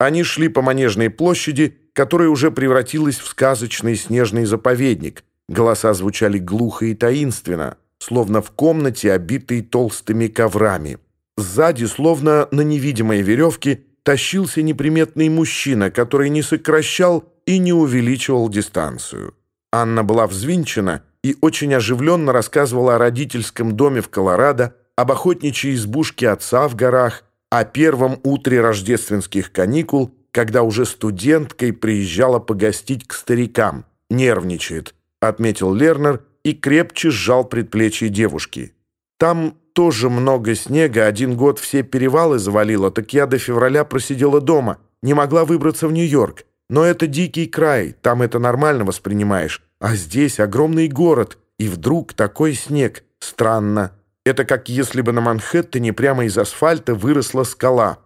Они шли по Манежной площади, которая уже превратилась в сказочный снежный заповедник. Голоса звучали глухо и таинственно, словно в комнате, обитой толстыми коврами. Сзади, словно на невидимой веревке, тащился неприметный мужчина, который не сокращал и не увеличивал дистанцию. Анна была взвинчена и очень оживленно рассказывала о родительском доме в Колорадо, об охотничьей избушке отца в горах, о первом утре рождественских каникул, когда уже студенткой приезжала погостить к старикам. «Нервничает», — отметил Лернер и крепче сжал предплечье девушки. «Там тоже много снега, один год все перевалы завалило, так я до февраля просидела дома, не могла выбраться в Нью-Йорк. Но это дикий край, там это нормально воспринимаешь. А здесь огромный город, и вдруг такой снег. Странно». Это как если бы на Манхэттене прямо из асфальта выросла скала.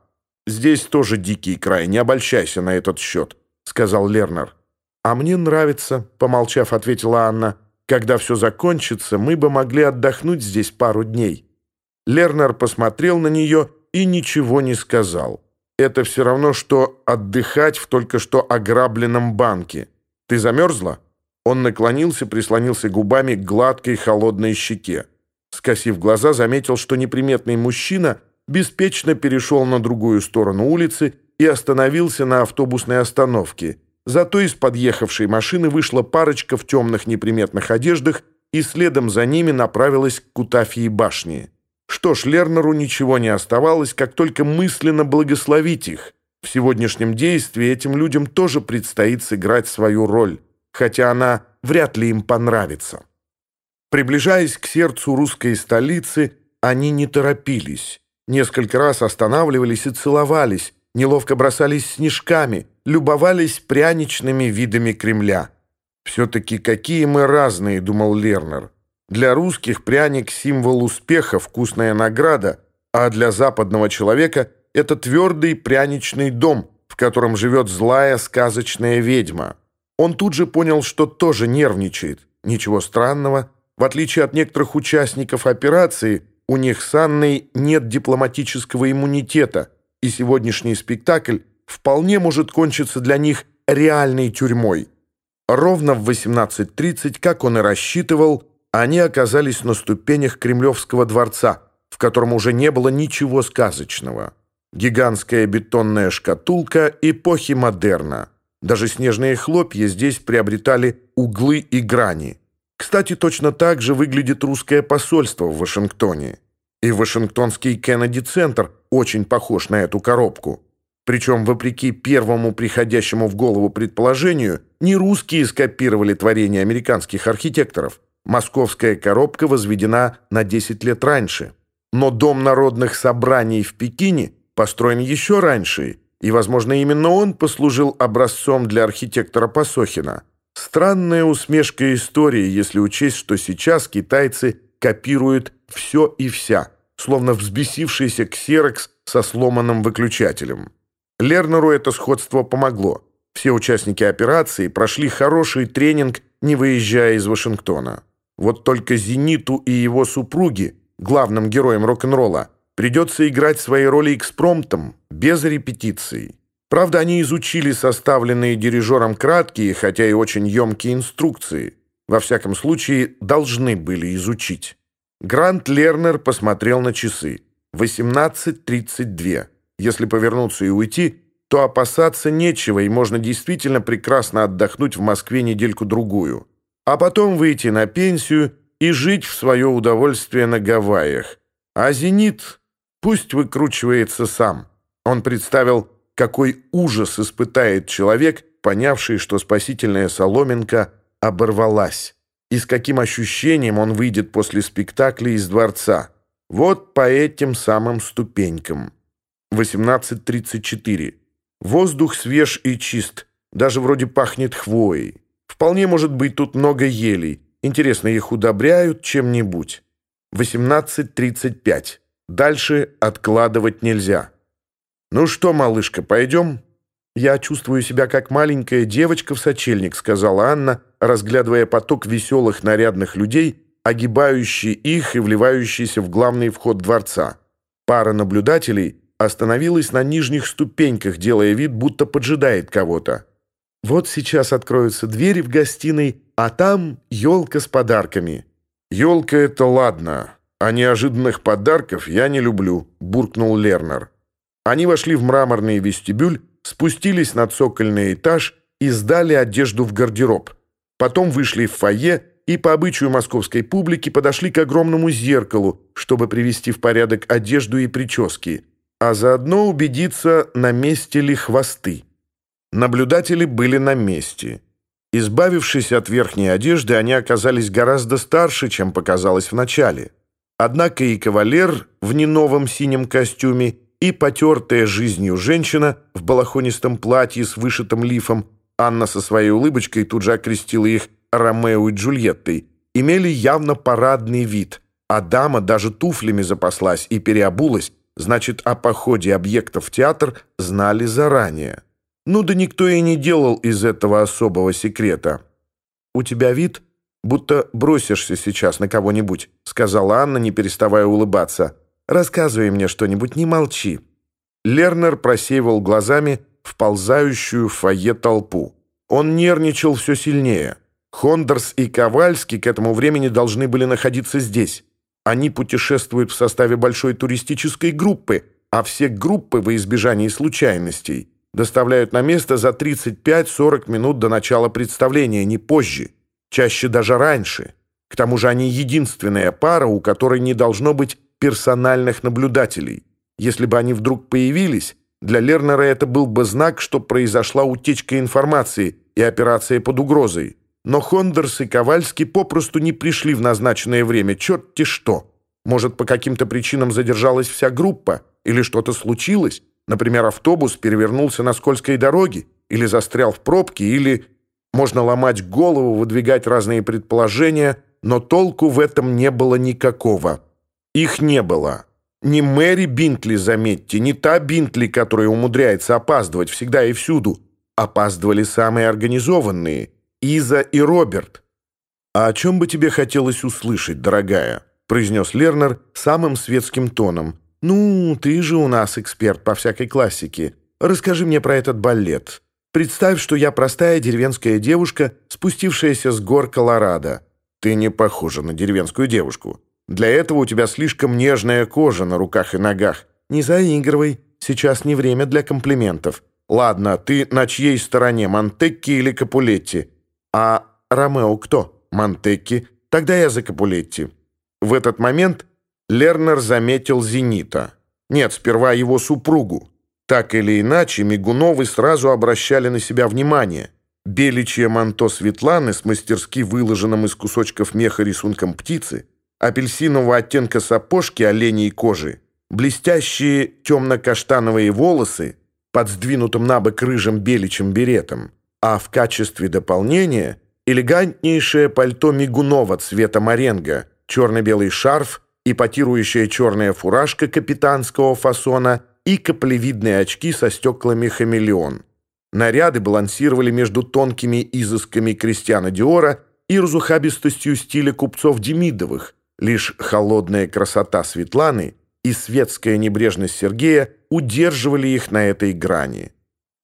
«Здесь тоже дикий край, не обольщайся на этот счет», — сказал Лернер. «А мне нравится», — помолчав, ответила Анна. «Когда все закончится, мы бы могли отдохнуть здесь пару дней». Лернер посмотрел на нее и ничего не сказал. «Это все равно, что отдыхать в только что ограбленном банке. Ты замерзла?» Он наклонился, прислонился скосив глаза, заметил, что неприметный мужчина беспечно перешел на другую сторону улицы и остановился на автобусной остановке. Зато из подъехавшей машины вышла парочка в темных неприметных одеждах и следом за ними направилась к Кутафии башни. Что ж, Лернеру ничего не оставалось, как только мысленно благословить их. В сегодняшнем действии этим людям тоже предстоит сыграть свою роль, хотя она вряд ли им понравится. Приближаясь к сердцу русской столицы, они не торопились. Несколько раз останавливались и целовались, неловко бросались снежками, любовались пряничными видами Кремля. «Все-таки какие мы разные», — думал Лернер. «Для русских пряник — символ успеха, вкусная награда, а для западного человека — это твердый пряничный дом, в котором живет злая сказочная ведьма». Он тут же понял, что тоже нервничает. Ничего странного, в отличие от некоторых участников операции, у них с Анной нет дипломатического иммунитета, и сегодняшний спектакль вполне может кончиться для них реальной тюрьмой. Ровно в 18.30, как он и рассчитывал, они оказались на ступенях Кремлевского дворца, в котором уже не было ничего сказочного. Гигантская бетонная шкатулка эпохи модерна. Даже снежные хлопья здесь приобретали углы и грани – кстати, точно так же выглядит русское посольство в Вашингтоне. И Вашингтонский Кеннеди-центр очень похож на эту коробку. Причем, вопреки первому приходящему в голову предположению, не русские скопировали творение американских архитекторов. Московская коробка возведена на 10 лет раньше. Но Дом народных собраний в Пекине построен еще раньше, и, возможно, именно он послужил образцом для архитектора Пасохина – Странная усмешка истории, если учесть, что сейчас китайцы копируют все и вся, словно взбесившийся ксерокс со сломанным выключателем. Лернеру это сходство помогло. Все участники операции прошли хороший тренинг, не выезжая из Вашингтона. Вот только «Зениту» и его супруге, главным героем рок-н-ролла, придется играть свои роли экспромтом, без репетиций. репетиции. Правда, они изучили составленные дирижером краткие, хотя и очень емкие инструкции. Во всяком случае, должны были изучить. Грант Лернер посмотрел на часы. 18.32. Если повернуться и уйти, то опасаться нечего, и можно действительно прекрасно отдохнуть в Москве недельку-другую. А потом выйти на пенсию и жить в свое удовольствие на Гавайях. А «Зенит» пусть выкручивается сам. Он представил какой ужас испытает человек, понявший, что спасительная соломинка оборвалась, и с каким ощущением он выйдет после спектакля из дворца. Вот по этим самым ступенькам. 18.34. Воздух свеж и чист, даже вроде пахнет хвоей. Вполне может быть тут много елей. Интересно, их удобряют чем-нибудь. 18.35. Дальше откладывать нельзя. «Ну что, малышка, пойдем?» «Я чувствую себя как маленькая девочка в сочельник», сказала Анна, разглядывая поток веселых нарядных людей, огибающие их и вливающиеся в главный вход дворца. Пара наблюдателей остановилась на нижних ступеньках, делая вид, будто поджидает кого-то. Вот сейчас откроются двери в гостиной, а там елка с подарками. «Елка — это ладно, а неожиданных подарков я не люблю», — буркнул Лернер. Они вошли в мраморный вестибюль, спустились на цокольный этаж и сдали одежду в гардероб. Потом вышли в фойе и по обычаю московской публики подошли к огромному зеркалу, чтобы привести в порядок одежду и прически, а заодно убедиться, на месте ли хвосты. Наблюдатели были на месте. Избавившись от верхней одежды, они оказались гораздо старше, чем показалось вначале. Однако и кавалер в неновом синем костюме – и потертая жизнью женщина в балахонистом платье с вышитым лифом, Анна со своей улыбочкой тут же окрестила их Ромео и Джульеттой, имели явно парадный вид, а дама даже туфлями запаслась и переобулась, значит, о походе объектов в театр знали заранее. Ну да никто и не делал из этого особого секрета. «У тебя вид, будто бросишься сейчас на кого-нибудь», сказала Анна, не переставая улыбаться – Рассказывай мне что-нибудь, не молчи». Лернер просеивал глазами вползающую в фойе толпу. Он нервничал все сильнее. Хондерс и Ковальский к этому времени должны были находиться здесь. Они путешествуют в составе большой туристической группы, а все группы во избежание случайностей доставляют на место за 35-40 минут до начала представления, не позже, чаще даже раньше. К тому же они единственная пара, у которой не должно быть персональных наблюдателей. Если бы они вдруг появились, для Лернера это был бы знак, что произошла утечка информации и операция под угрозой. Но Хондерс и Ковальский попросту не пришли в назначенное время, черт-те что. Может, по каким-то причинам задержалась вся группа, или что-то случилось, например, автобус перевернулся на скользкой дороге, или застрял в пробке, или... Можно ломать голову, выдвигать разные предположения, но толку в этом не было никакого. Их не было. Ни Мэри Бинтли, заметьте, не та Бинтли, которая умудряется опаздывать всегда и всюду. Опаздывали самые организованные — Иза и Роберт. «А о чем бы тебе хотелось услышать, дорогая?» — произнес Лернер самым светским тоном. «Ну, ты же у нас эксперт по всякой классике. Расскажи мне про этот балет. Представь, что я простая деревенская девушка, спустившаяся с гор Колорадо». «Ты не похожа на деревенскую девушку», для этого у тебя слишком нежная кожа на руках и ногах. Не заигрывай, сейчас не время для комплиментов. Ладно, ты на чьей стороне, Монтекки или Капулетти? А Ромео кто? Монтекки. Тогда я за Капулетти. В этот момент Лернер заметил Зенита. Нет, сперва его супругу. Так или иначе, Мигуновы сразу обращали на себя внимание. Беличье манто Светланы с мастерски выложенным из кусочков меха рисунком птицы – апельсинового оттенка сапожки оленей кожи, блестящие темно-каштановые волосы под сдвинутым на бок рыжим беличьим беретом, а в качестве дополнения элегантнейшее пальто мигунова цвета моренго, черно-белый шарф и потирующая черная фуражка капитанского фасона и каплевидные очки со стеклами «Хамелеон». Наряды балансировали между тонкими изысками Кристиана Диора и разухабистостью стиля купцов Демидовых – лишь холодная красота Светланы и светская небрежность Сергея удерживали их на этой грани.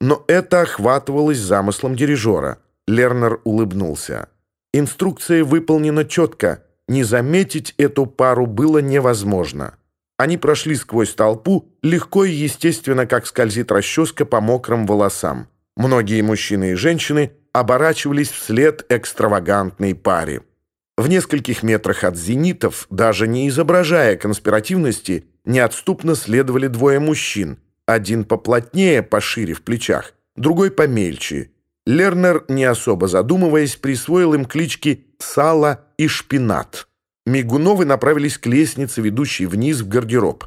Но это охватывалось замыслом дирижера. Лернер улыбнулся. Инструкция выполнена четко. Не заметить эту пару было невозможно. Они прошли сквозь толпу, легко и естественно, как скользит расческа по мокрым волосам. Многие мужчины и женщины оборачивались вслед экстравагантной паре. В нескольких метрах от зенитов, даже не изображая конспиративности, неотступно следовали двое мужчин. Один поплотнее, пошире в плечах, другой помельче. Лернер, не особо задумываясь, присвоил им клички «Сало» и «Шпинат». Мигуновы направились к лестнице, ведущей вниз в гардероб.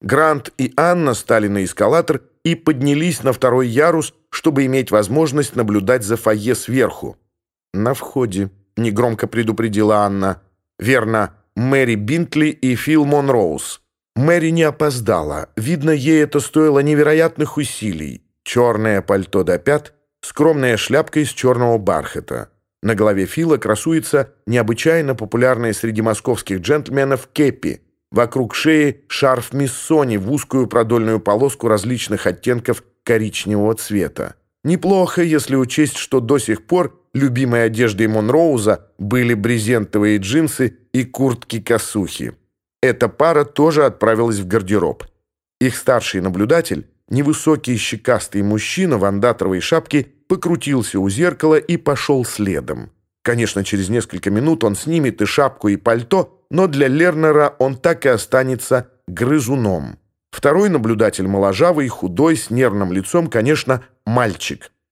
Грант и Анна стали на эскалатор и поднялись на второй ярус, чтобы иметь возможность наблюдать за фойе сверху. На входе негромко предупредила Анна. «Верно, Мэри Бинтли и Фил Монроуз». Мэри не опоздала. Видно, ей это стоило невероятных усилий. Черное пальто до пят, скромная шляпка из черного бархата. На голове Фила красуется необычайно популярная среди московских джентльменов кепи. Вокруг шеи шарф миссони в узкую продольную полоску различных оттенков коричневого цвета. Неплохо, если учесть, что до сих пор любимой одеждой Монроуза были брезентовые джинсы и куртки-косухи. Эта пара тоже отправилась в гардероб. Их старший наблюдатель, невысокий щекастый мужчина в андатровой шапке, покрутился у зеркала и пошел следом. Конечно, через несколько минут он снимет и шапку, и пальто, но для Лернера он так и останется грызуном. Второй наблюдатель, моложавый, худой, с нервным лицом, конечно, мальчик –